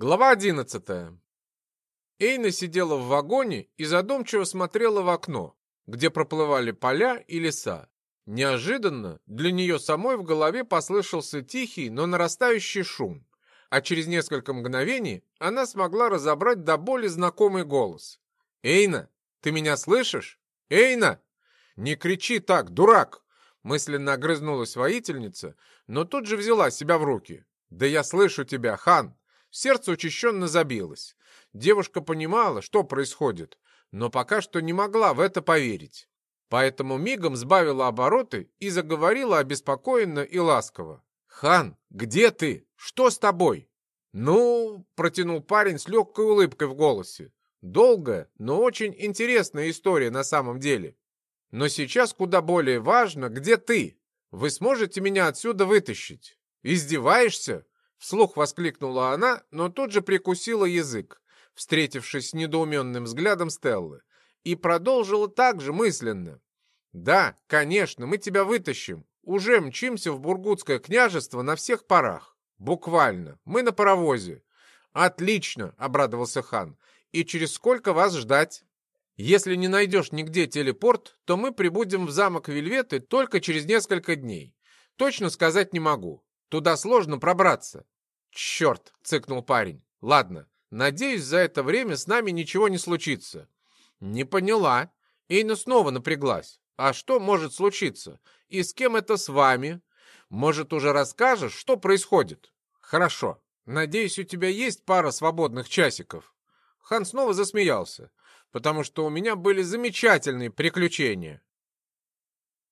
Глава одиннадцатая. Эйна сидела в вагоне и задумчиво смотрела в окно, где проплывали поля и леса. Неожиданно для нее самой в голове послышался тихий, но нарастающий шум, а через несколько мгновений она смогла разобрать до боли знакомый голос. «Эйна, ты меня слышишь? Эйна!» «Не кричи так, дурак!» Мысленно огрызнулась воительница, но тут же взяла себя в руки. «Да я слышу тебя, хан!» Сердце учащенно забилось. Девушка понимала, что происходит, но пока что не могла в это поверить. Поэтому мигом сбавила обороты и заговорила обеспокоенно и ласково. «Хан, где ты? Что с тобой?» «Ну...» — протянул парень с легкой улыбкой в голосе. «Долгая, но очень интересная история на самом деле. Но сейчас куда более важно, где ты? Вы сможете меня отсюда вытащить? Издеваешься?» Вслух воскликнула она, но тут же прикусила язык, встретившись с недоуменным взглядом Стеллы, и продолжила так же мысленно. «Да, конечно, мы тебя вытащим. Уже мчимся в Бургутское княжество на всех парах. Буквально. Мы на паровозе». «Отлично!» — обрадовался хан. «И через сколько вас ждать?» «Если не найдешь нигде телепорт, то мы прибудем в замок Вельветы только через несколько дней. Точно сказать не могу. Туда сложно пробраться. Черт, цыкнул парень. Ладно, надеюсь, за это время с нами ничего не случится. Не поняла. Эйна снова напряглась. А что может случиться? И с кем это с вами? Может, уже расскажешь, что происходит? Хорошо. Надеюсь, у тебя есть пара свободных часиков. Хан снова засмеялся, потому что у меня были замечательные приключения.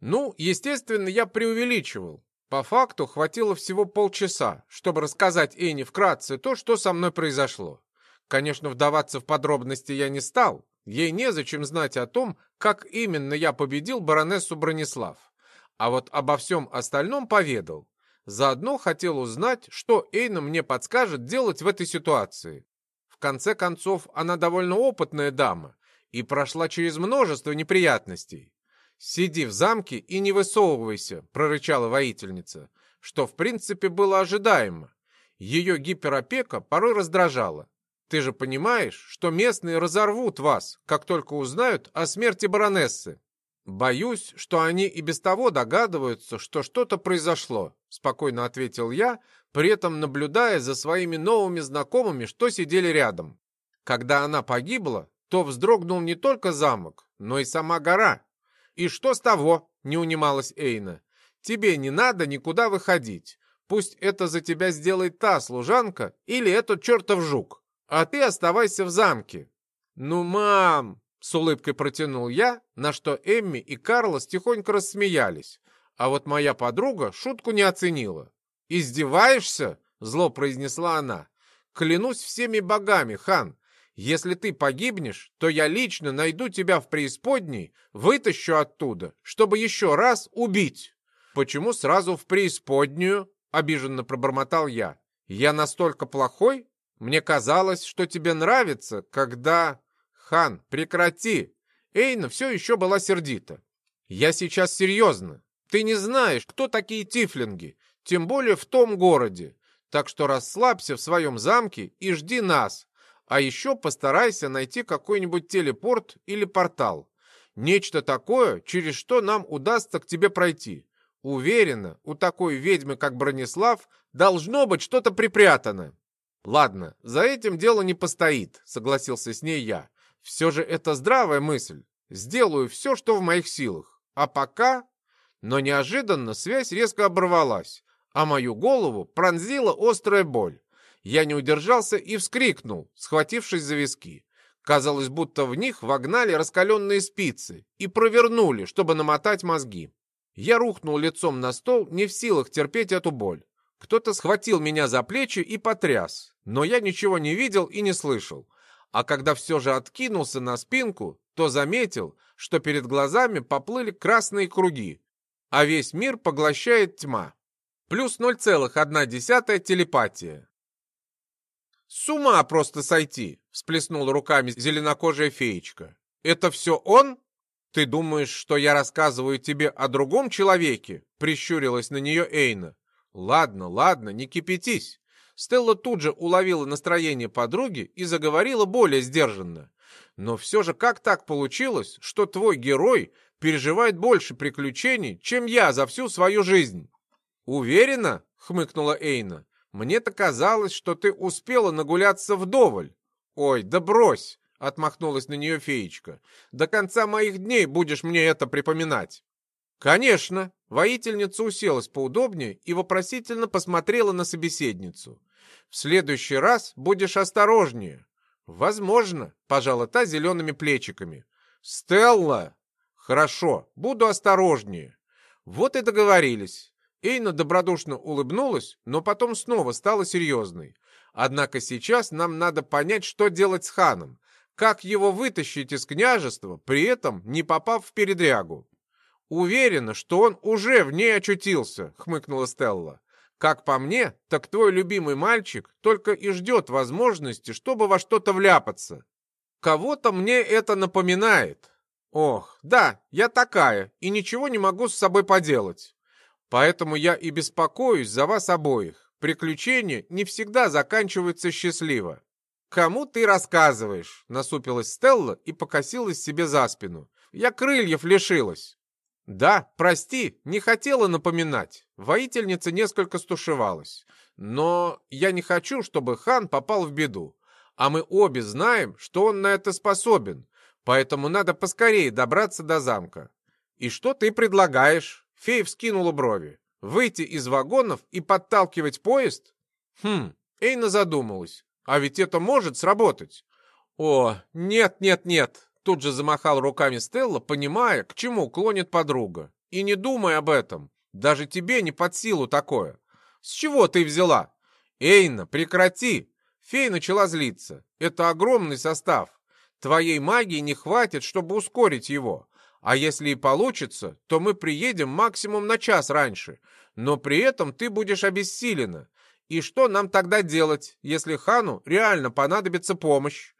Ну, естественно, я преувеличивал. По факту хватило всего полчаса, чтобы рассказать Эйне вкратце то, что со мной произошло. Конечно, вдаваться в подробности я не стал. Ей незачем знать о том, как именно я победил баронессу Бронислав. А вот обо всем остальном поведал. Заодно хотел узнать, что Эйна мне подскажет делать в этой ситуации. В конце концов, она довольно опытная дама и прошла через множество неприятностей. «Сиди в замке и не высовывайся», — прорычала воительница, что, в принципе, было ожидаемо. Ее гиперопека порой раздражала. «Ты же понимаешь, что местные разорвут вас, как только узнают о смерти баронессы?» «Боюсь, что они и без того догадываются, что что-то произошло», — спокойно ответил я, при этом наблюдая за своими новыми знакомыми, что сидели рядом. Когда она погибла, то вздрогнул не только замок, но и сама гора. «И что с того?» — не унималась Эйна. «Тебе не надо никуда выходить. Пусть это за тебя сделает та служанка или этот чертов жук. А ты оставайся в замке». «Ну, мам!» — с улыбкой протянул я, на что Эмми и Карлос тихонько рассмеялись. А вот моя подруга шутку не оценила. «Издеваешься?» — зло произнесла она. «Клянусь всеми богами, хан, если ты погибнешь, то я лично найду тебя в преисподней, вытащу оттуда, чтобы еще раз убить. Почему сразу в преисподнюю? Обиженно пробормотал я. Я настолько плохой? Мне казалось, что тебе нравится, когда... Хан, прекрати! Эйна все еще была сердита. Я сейчас серьезно. Ты не знаешь, кто такие тифлинги, тем более в том городе. Так что расслабься в своем замке и жди нас, а еще постарайся найти какой-нибудь телепорт или портал. Нечто такое, через что нам удастся к тебе пройти. Уверена, у такой ведьмы, как Бронислав, должно быть что-то припрятано. Ладно, за этим дело не постоит, согласился с ней я. Все же это здравая мысль. Сделаю все, что в моих силах. А пока... Но неожиданно связь резко оборвалась, а мою голову пронзила острая боль. Я не удержался и вскрикнул, схватившись за виски. Казалось, будто в них вогнали раскаленные спицы и провернули, чтобы намотать мозги. Я рухнул лицом на стол, не в силах терпеть эту боль. Кто-то схватил меня за плечи и потряс, но я ничего не видел и не слышал. А когда все же откинулся на спинку, то заметил, что перед глазами поплыли красные круги, а весь мир поглощает тьма. Плюс 0,1 телепатия. «С ума просто сойти!» — всплеснула руками зеленокожая феечка. «Это все он? Ты думаешь, что я рассказываю тебе о другом человеке?» — прищурилась на нее Эйна. «Ладно, ладно, не кипятись. Стелла тут же уловила настроение подруги и заговорила более сдержанно. Но все же как так получилось, что твой герой переживает больше приключений, чем я за всю свою жизнь? Уверена? хмыкнула Эйна. Мне-то казалось, что ты успела нагуляться вдоволь. Ой, да брось, отмахнулась на нее феечка. До конца моих дней будешь мне это припоминать. Конечно, воительница уселась поудобнее и вопросительно посмотрела на собеседницу. В следующий раз будешь осторожнее. Возможно, пожала та зелеными плечиками. Стелла! Хорошо, буду осторожнее. Вот и договорились. Эйна добродушно улыбнулась, но потом снова стала серьезной. Однако сейчас нам надо понять, что делать с ханом. Как его вытащить из княжества, при этом не попав в передрягу. Уверена, что он уже в ней очутился, хмыкнула Стелла. Как по мне, так твой любимый мальчик только и ждет возможности, чтобы во что-то вляпаться. Кого-то мне это напоминает. Ох, да, я такая, и ничего не могу с собой поделать. Поэтому я и беспокоюсь за вас обоих. Приключения не всегда заканчиваются счастливо. «Кому ты рассказываешь?» — насупилась Стелла и покосилась себе за спину. «Я крыльев лишилась». «Да, прости, не хотела напоминать». Воительница несколько стушевалась. «Но я не хочу, чтобы хан попал в беду. А мы обе знаем, что он на это способен, поэтому надо поскорее добраться до замка». «И что ты предлагаешь?» Фея вскинула брови. «Выйти из вагонов и подталкивать поезд?» «Хм...» Эйна задумалась. «А ведь это может сработать». «О, нет, нет, нет!» Тут же замахал руками Стелла, понимая, к чему клонит подруга. «И не думай об этом. Даже тебе не под силу такое. С чего ты взяла?» «Эйна, прекрати!» Фея начала злиться. «Это огромный состав. Твоей магии не хватит, чтобы ускорить его. А если и получится, то мы приедем максимум на час раньше, но при этом ты будешь обессилена. И что нам тогда делать, если хану реально понадобится помощь?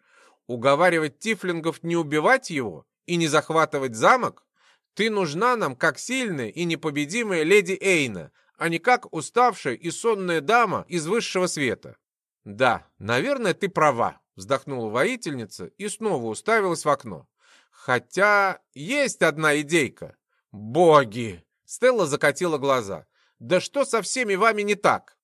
Уговаривать тифлингов не убивать его и не захватывать замок? Ты нужна нам как сильная и непобедимая леди Эйна, а не как уставшая и сонная дама из высшего света. Да, наверное, ты права, вздохнула воительница и снова уставилась в окно. Хотя есть одна идейка. Боги! Стелла закатила глаза. Да что со всеми вами не так?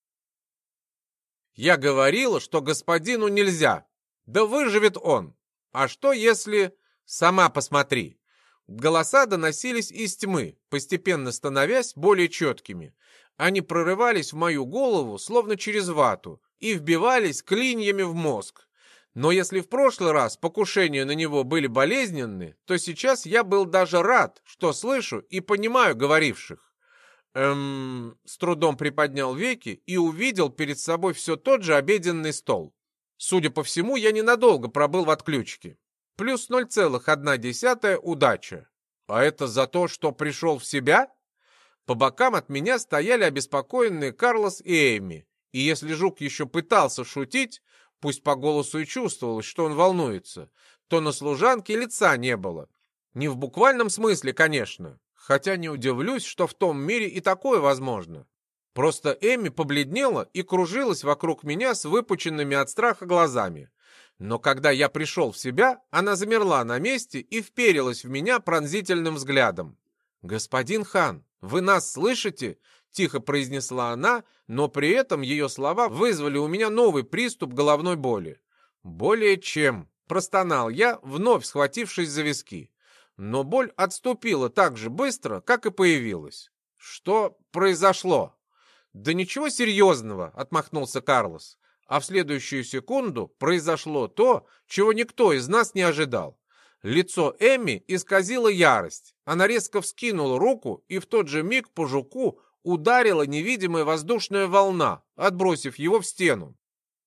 Я говорила, что господину нельзя. Да выживет он. А что если... Сама посмотри. Голоса доносились из тьмы, постепенно становясь более четкими. Они прорывались в мою голову, словно через вату, и вбивались клиньями в мозг. Но если в прошлый раз покушения на него были болезненны, то сейчас я был даже рад, что слышу и понимаю говоривших. Эм, с трудом приподнял веки и увидел перед собой все тот же обеденный стол. Судя по всему, я ненадолго пробыл в отключке. Плюс 0,1 удача. А это за то, что пришел в себя? По бокам от меня стояли обеспокоенные Карлос и Эми. И если Жук еще пытался шутить, пусть по голосу и чувствовалось, что он волнуется, то на служанке лица не было. Не в буквальном смысле, конечно, хотя не удивлюсь, что в том мире и такое возможно. Просто Эми побледнела и кружилась вокруг меня с выпученными от страха глазами. Но когда я пришел в себя, она замерла на месте и вперилась в меня пронзительным взглядом. «Господин хан, вы нас слышите?» — тихо произнесла она, но при этом ее слова вызвали у меня новый приступ головной боли. «Более чем», — простонал я, вновь схватившись за виски. Но боль отступила так же быстро, как и появилась. «Что произошло?» «Да ничего серьезного», — отмахнулся Карлос. А в следующую секунду произошло то, чего никто из нас не ожидал. Лицо Эми исказило ярость. Она резко вскинула руку, и в тот же миг по жуку ударила невидимая воздушная волна, отбросив его в стену.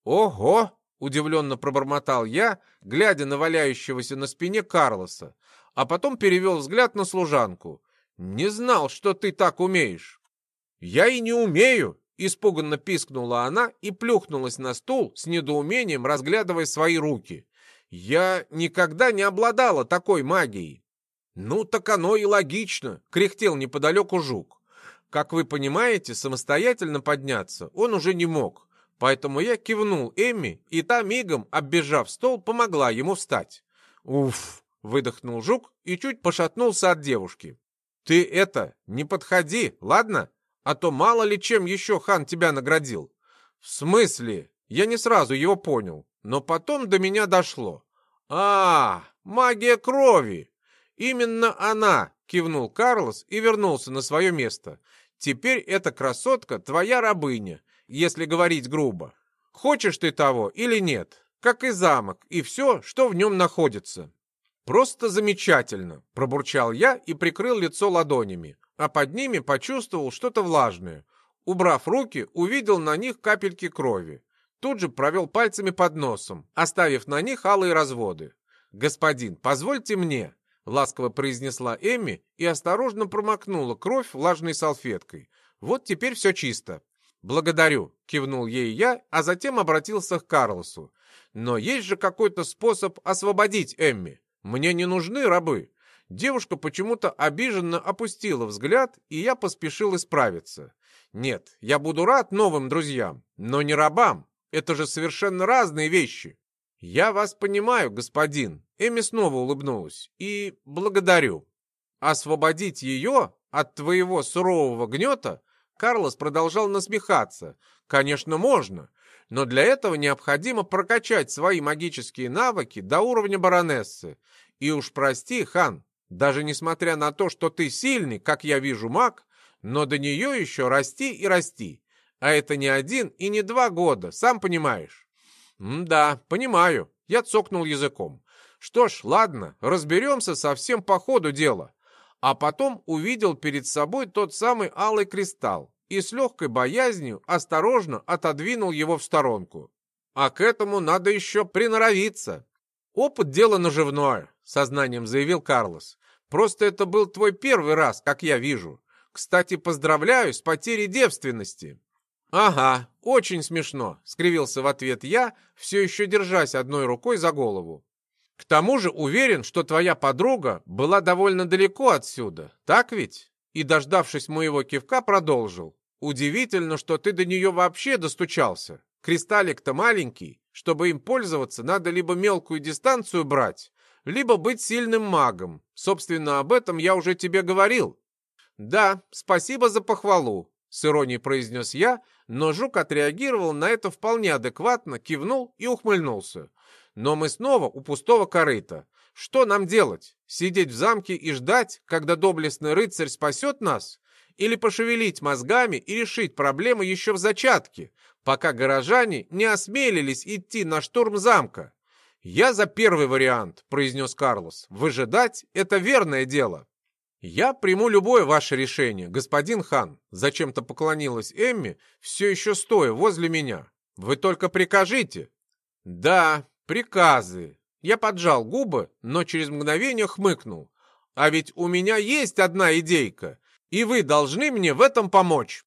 «Ого!» — удивленно пробормотал я, глядя на валяющегося на спине Карлоса, а потом перевел взгляд на служанку. «Не знал, что ты так умеешь». «Я и не умею!» — испуганно пискнула она и плюхнулась на стул с недоумением, разглядывая свои руки. «Я никогда не обладала такой магией». «Ну, так оно и логично!» — кряхтел неподалеку жук. Как вы понимаете, самостоятельно подняться он уже не мог, Поэтому я кивнул Эмми, и та мигом, оббежав стол, помогла ему встать. «Уф!» — выдохнул жук и чуть пошатнулся от девушки. «Ты это, не подходи, ладно? А то мало ли чем еще хан тебя наградил». «В смысле?» Я не сразу его понял, но потом до меня дошло. «А, магия крови!» «Именно она!» — кивнул Карлос и вернулся на свое место. «Теперь эта красотка твоя рабыня, если говорить грубо. Хочешь ты того или нет, как и замок, и все, что в нем находится. Просто замечательно, пробурчал я и прикрыл лицо ладонями, а под ними почувствовал что-то влажное. Убрав руки, увидел на них капельки крови. Тут же провел пальцами под носом, оставив на них алые разводы. «Господин, позвольте мне», — ласково произнесла Эмми и осторожно промокнула кровь влажной салфеткой. «Вот теперь все чисто. «Благодарю», — кивнул ей я, а затем обратился к Карлосу. «Но есть же какой-то способ освободить Эмми. Мне не нужны рабы». Девушка почему-то обиженно опустила взгляд, и я поспешил исправиться. «Нет, я буду рад новым друзьям, но не рабам. Это же совершенно разные вещи». «Я вас понимаю, господин», — Эми снова улыбнулась, — «и благодарю. Освободить ее от твоего сурового гнета Карлос продолжал насмехаться. Конечно, можно, но для этого необходимо прокачать свои магические навыки до уровня баронессы. И уж прости, хан, даже несмотря на то, что ты сильный, как я вижу, маг, но до нее еще расти и расти. А это не один и не два года, сам понимаешь. Да, понимаю. Я цокнул языком. Что ж, ладно, разберемся совсем по ходу дела а потом увидел перед собой тот самый алый кристалл и с легкой боязнью осторожно отодвинул его в сторонку. А к этому надо еще приноровиться. Опыт – дело наживное, сознанием заявил Карлос. Просто это был твой первый раз, как я вижу. Кстати, поздравляю с потерей девственности. Ага, очень смешно, скривился в ответ я, все еще держась одной рукой за голову. К тому же уверен, что твоя подруга была довольно далеко отсюда, так ведь? И, дождавшись моего кивка, продолжил. Удивительно, что ты до нее вообще достучался. Кристаллик-то маленький. Чтобы им пользоваться, надо либо мелкую дистанцию брать, либо быть сильным магом. Собственно, об этом я уже тебе говорил. Да, спасибо за похвалу, с иронией произнес я, но Жук отреагировал на это вполне адекватно, кивнул и ухмыльнулся. Но мы снова у пустого корыта. Что нам делать? Сидеть в замке и ждать, когда доблестный рыцарь спасет нас? Или пошевелить мозгами и решить проблемы еще в зачатке, пока горожане не осмелились идти на штурм замка? «Я за первый вариант», — произнес Карлос. «Выжидать — это верное дело». «Я приму любое ваше решение, господин хан», — зачем-то поклонилась Эмми, все еще стоя возле меня. «Вы только прикажите». «Да, приказы». Я поджал губы, но через мгновение хмыкнул. «А ведь у меня есть одна идейка, и вы должны мне в этом помочь».